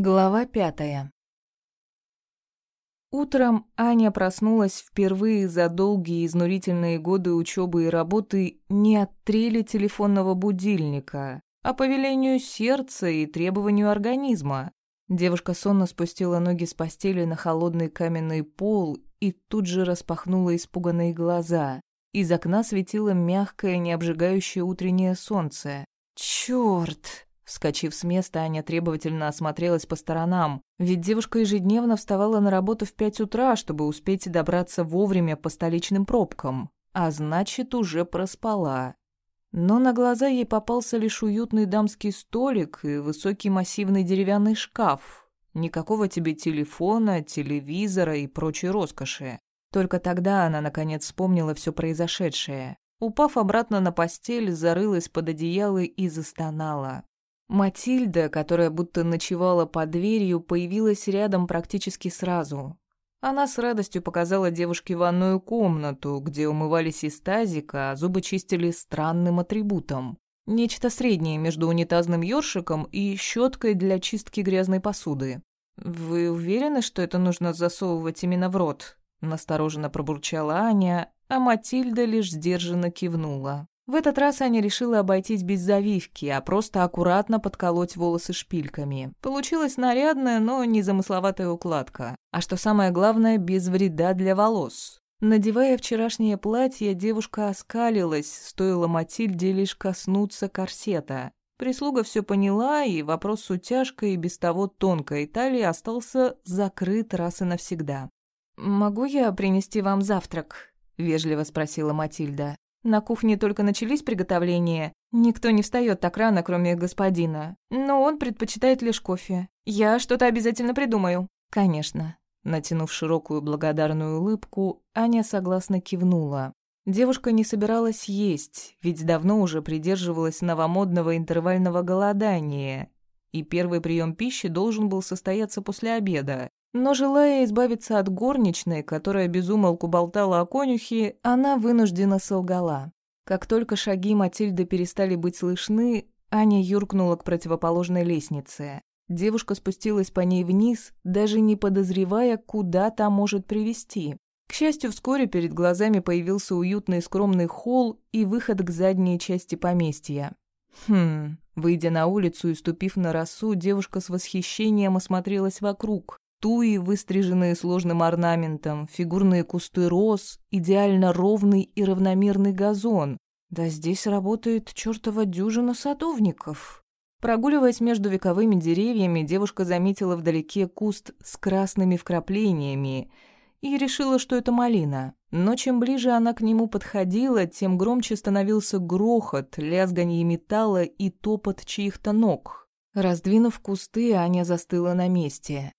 Глава пятая. Утром Аня проснулась впервые за долгие изнурительные годы учебы и работы не от трели телефонного будильника, а по велению сердца и требованию организма. Девушка сонно спустила ноги с постели на холодный каменный пол и тут же распахнула испуганные глаза. Из окна светило мягкое, необжигающее утреннее солнце. «Чёрт!» Вскочив с места, Аня требовательно осмотрелась по сторонам, ведь девушка ежедневно вставала на работу в пять утра, чтобы успеть добраться вовремя по столичным пробкам, а значит, уже проспала. Но на глаза ей попался лишь уютный дамский столик и высокий массивный деревянный шкаф. Никакого тебе телефона, телевизора и прочей роскоши. Только тогда она, наконец, вспомнила все произошедшее. Упав обратно на постель, зарылась под одеяло и застонала. Матильда, которая будто ночевала под дверью, появилась рядом практически сразу. Она с радостью показала девушке ванную комнату, где умывались из тазика, а зубы чистили странным атрибутом. Нечто среднее между унитазным ёршиком и щеткой для чистки грязной посуды. «Вы уверены, что это нужно засовывать именно в рот?» Настороженно пробурчала Аня, а Матильда лишь сдержанно кивнула. В этот раз Аня решила обойтись без завивки, а просто аккуратно подколоть волосы шпильками. Получилась нарядная, но незамысловатая укладка. А что самое главное, без вреда для волос. Надевая вчерашнее платье, девушка оскалилась, стоило Матильде лишь коснуться корсета. Прислуга все поняла, и вопрос с утяжкой и без того тонкой талии остался закрыт раз и навсегда. «Могу я принести вам завтрак?» — вежливо спросила Матильда. На кухне только начались приготовления. Никто не встает так рано, кроме господина. Но он предпочитает лишь кофе. Я что-то обязательно придумаю. Конечно. Натянув широкую благодарную улыбку, Аня согласно кивнула. Девушка не собиралась есть, ведь давно уже придерживалась новомодного интервального голодания, и первый прием пищи должен был состояться после обеда. Но желая избавиться от горничной, которая безумолку болтала о конюхе, она вынуждена солгала. Как только шаги Матильды перестали быть слышны, Аня юркнула к противоположной лестнице. Девушка спустилась по ней вниз, даже не подозревая, куда та может привести. К счастью, вскоре перед глазами появился уютный скромный холл и выход к задней части поместья. Хм, выйдя на улицу и ступив на росу, девушка с восхищением осмотрелась вокруг. Туи, выстриженные сложным орнаментом, фигурные кусты роз, идеально ровный и равномерный газон. Да здесь работает чертова дюжина садовников. Прогуливаясь между вековыми деревьями, девушка заметила вдалеке куст с красными вкраплениями и решила, что это малина. Но чем ближе она к нему подходила, тем громче становился грохот, лязганье металла и топот чьих-то ног. Раздвинув кусты, Аня застыла на месте.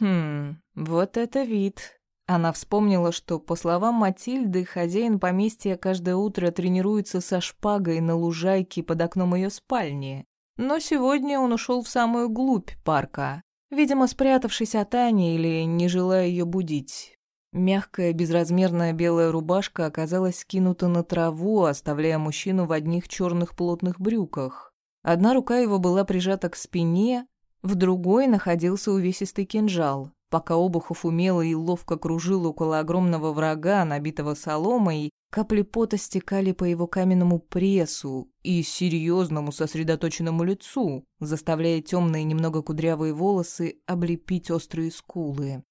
Хм, вот это вид. Она вспомнила, что, по словам Матильды, хозяин поместья каждое утро тренируется со шпагой на лужайке под окном ее спальни. Но сегодня он ушел в самую глубь парка, видимо, спрятавшись от Ани или не желая ее будить. Мягкая безразмерная белая рубашка оказалась скинута на траву, оставляя мужчину в одних черных плотных брюках. Одна рука его была прижата к спине, в другой находился увесистый кинжал. Пока Обухов умело и ловко кружил около огромного врага, набитого соломой, капли пота стекали по его каменному прессу и серьезному сосредоточенному лицу, заставляя темные немного кудрявые волосы облепить острые скулы.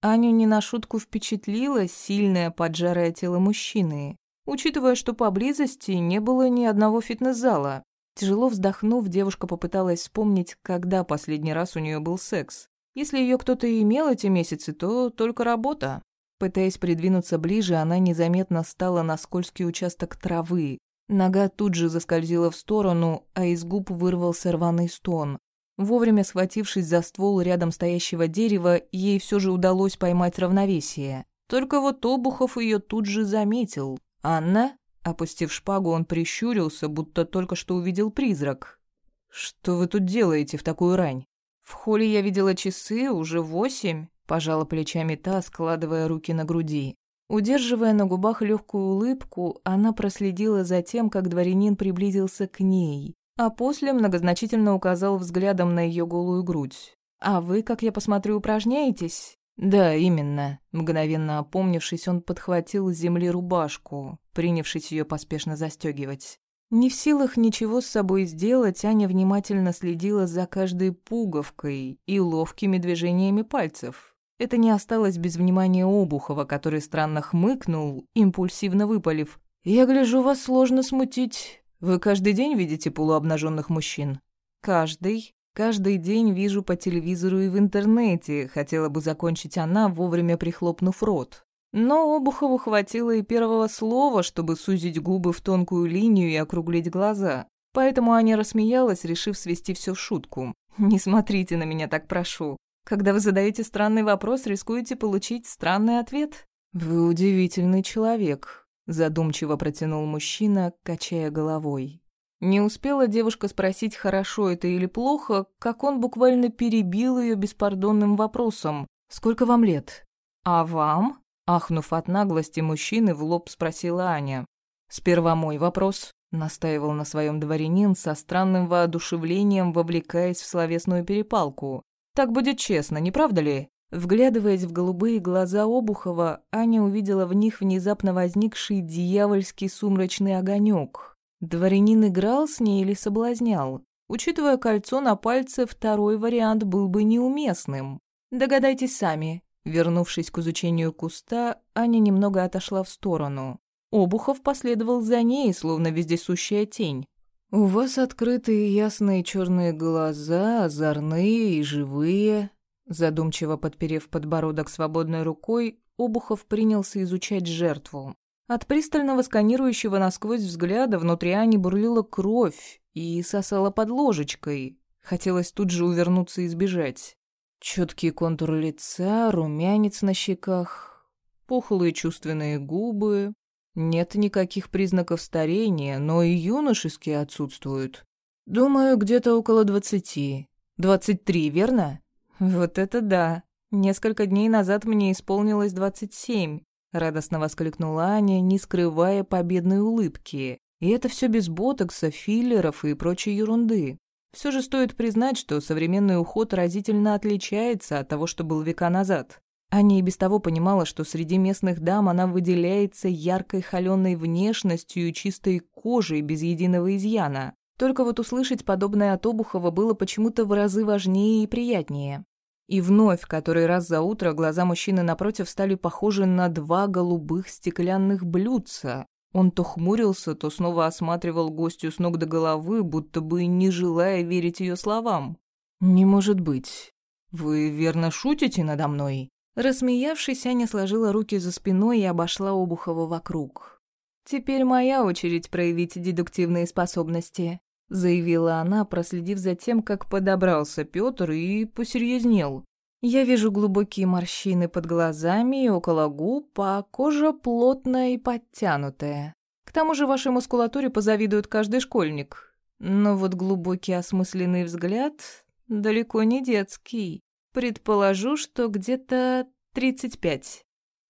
Аню не на шутку впечатлило сильное поджарое тело мужчины, учитывая, что поблизости не было ни одного фитнес-зала. Тяжело вздохнув, девушка попыталась вспомнить, когда последний раз у нее был секс. Если ее кто-то и имел эти месяцы, то только работа. Пытаясь придвинуться ближе, она незаметно стала на скользкий участок травы. Нога тут же заскользила в сторону, а из губ вырвался рваный стон. Вовремя схватившись за ствол рядом стоящего дерева, ей все же удалось поймать равновесие. Только вот Обухов ее тут же заметил. «Анна?» Опустив шпагу, он прищурился, будто только что увидел призрак. «Что вы тут делаете в такую рань?» «В холле я видела часы, уже восемь», — пожала плечами та, складывая руки на груди. Удерживая на губах легкую улыбку, она проследила за тем, как дворянин приблизился к ней, а после многозначительно указал взглядом на ее голую грудь. А вы, как я посмотрю, упражняетесь?» «Да, именно». Мгновенно опомнившись, он подхватил с земли рубашку, принявшись ее поспешно застегивать. Не в силах ничего с собой сделать, Аня внимательно следила за каждой пуговкой и ловкими движениями пальцев. Это не осталось без внимания Обухова, который странно хмыкнул, импульсивно выпалив. «Я гляжу, вас сложно смутить. Вы каждый день видите полуобнаженных мужчин?» «Каждый. Каждый день вижу по телевизору и в интернете», хотела бы закончить она, вовремя прихлопнув рот. Но Обухову хватило и первого слова, чтобы сузить губы в тонкую линию и округлить глаза. Поэтому Аня рассмеялась, решив свести все в шутку. «Не смотрите на меня так, прошу. Когда вы задаете странный вопрос, рискуете получить странный ответ». «Вы удивительный человек», — задумчиво протянул мужчина, качая головой. Не успела девушка спросить, хорошо это или плохо, как он буквально перебил ее беспардонным вопросом. «Сколько вам лет?» «А вам?» Ахнув от наглости мужчины, в лоб спросила Аня. «Сперва мой вопрос», — настаивал на своем дворянин со странным воодушевлением, вовлекаясь в словесную перепалку. «Так будет честно, не правда ли?» Вглядываясь в голубые глаза Обухова, Аня увидела в них внезапно возникший дьявольский сумрачный огонек. Дворянин играл с ней или соблазнял? Учитывая кольцо на пальце, второй вариант был бы неуместным. Догадайтесь сами, Вернувшись к изучению куста, Аня немного отошла в сторону. Обухов последовал за ней, словно вездесущая тень. «У вас открытые ясные черные глаза, озорные и живые». Задумчиво подперев подбородок свободной рукой, Обухов принялся изучать жертву. От пристального сканирующего насквозь взгляда внутри Ани бурлила кровь и сосала под ложечкой. Хотелось тут же увернуться и сбежать. Четкий контур лица, румянец на щеках, пухлые чувственные губы. Нет никаких признаков старения, но и юношеские отсутствуют. Думаю, где-то около двадцати. Двадцать три, верно? Вот это да. Несколько дней назад мне исполнилось двадцать семь. Радостно воскликнула Аня, не скрывая победной улыбки. И это все без ботокса, филлеров и прочей ерунды. Все же стоит признать, что современный уход разительно отличается от того, что был века назад. Аня и без того понимала, что среди местных дам она выделяется яркой холеной внешностью и чистой кожей без единого изъяна. Только вот услышать подобное от Обухова было почему-то в разы важнее и приятнее. И вновь, который раз за утро, глаза мужчины напротив стали похожи на два голубых стеклянных блюдца, он то хмурился, то снова осматривал гостью с ног до головы, будто бы не желая верить ее словам. «Не может быть. Вы верно шутите надо мной?» Рассмеявшись, Аня сложила руки за спиной и обошла Обухова вокруг. «Теперь моя очередь проявить дедуктивные способности», заявила она, проследив за тем, как подобрался Пётр и посерьезнел. Я вижу глубокие морщины под глазами и около губ, а кожа плотная и подтянутая. К тому же вашей мускулатуре позавидует каждый школьник. Но вот глубокий осмысленный взгляд далеко не детский. Предположу, что где-то тридцать пять.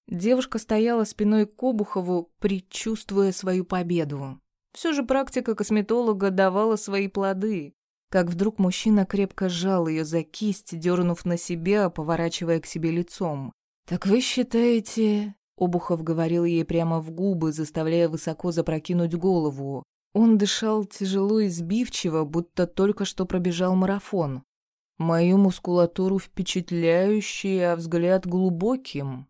Девушка стояла спиной к Обухову, предчувствуя свою победу. Все же практика косметолога давала свои плоды как вдруг мужчина крепко сжал ее за кисть, дернув на себя, поворачивая к себе лицом. «Так вы считаете...» Обухов говорил ей прямо в губы, заставляя высоко запрокинуть голову. Он дышал тяжело и сбивчиво, будто только что пробежал марафон. Мою мускулатуру впечатляющий, а взгляд глубоким.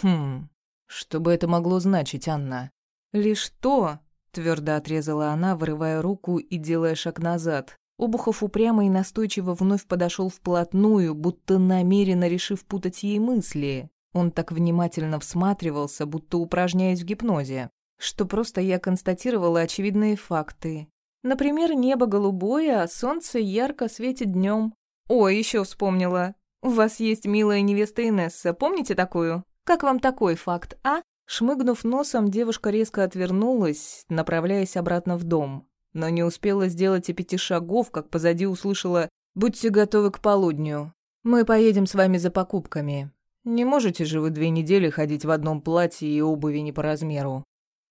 Хм, что бы это могло значить, Анна? Лишь то, твердо отрезала она, вырывая руку и делая шаг назад. Обухов упрямо и настойчиво вновь подошел вплотную, будто намеренно решив путать ей мысли. Он так внимательно всматривался, будто упражняясь в гипнозе, что просто я констатировала очевидные факты. Например, небо голубое, а солнце ярко светит днем. О, еще вспомнила. У вас есть милая невеста Инесса, помните такую? Как вам такой факт, а? Шмыгнув носом, девушка резко отвернулась, направляясь обратно в дом но не успела сделать и пяти шагов, как позади услышала «Будьте готовы к полудню. Мы поедем с вами за покупками. Не можете же вы две недели ходить в одном платье и обуви не по размеру».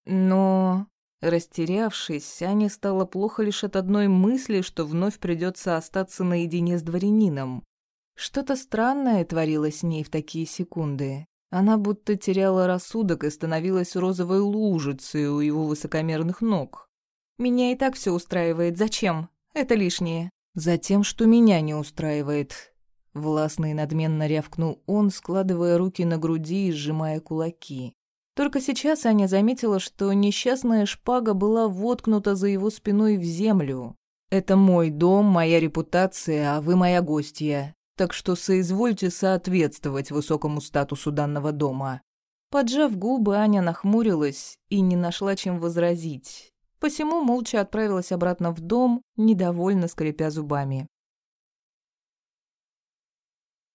Но, растерявшись, Ане стало плохо лишь от одной мысли, что вновь придется остаться наедине с дворянином. Что-то странное творилось с ней в такие секунды. Она будто теряла рассудок и становилась розовой лужицей у его высокомерных ног. «Меня и так все устраивает. Зачем? Это лишнее». «Затем, что меня не устраивает». Властно и надменно рявкнул он, складывая руки на груди и сжимая кулаки. Только сейчас Аня заметила, что несчастная шпага была воткнута за его спиной в землю. «Это мой дом, моя репутация, а вы моя гостья так что соизвольте соответствовать высокому статусу данного дома». Поджав губы, Аня нахмурилась и не нашла чем возразить. Посему молча отправилась обратно в дом, недовольно скрипя зубами.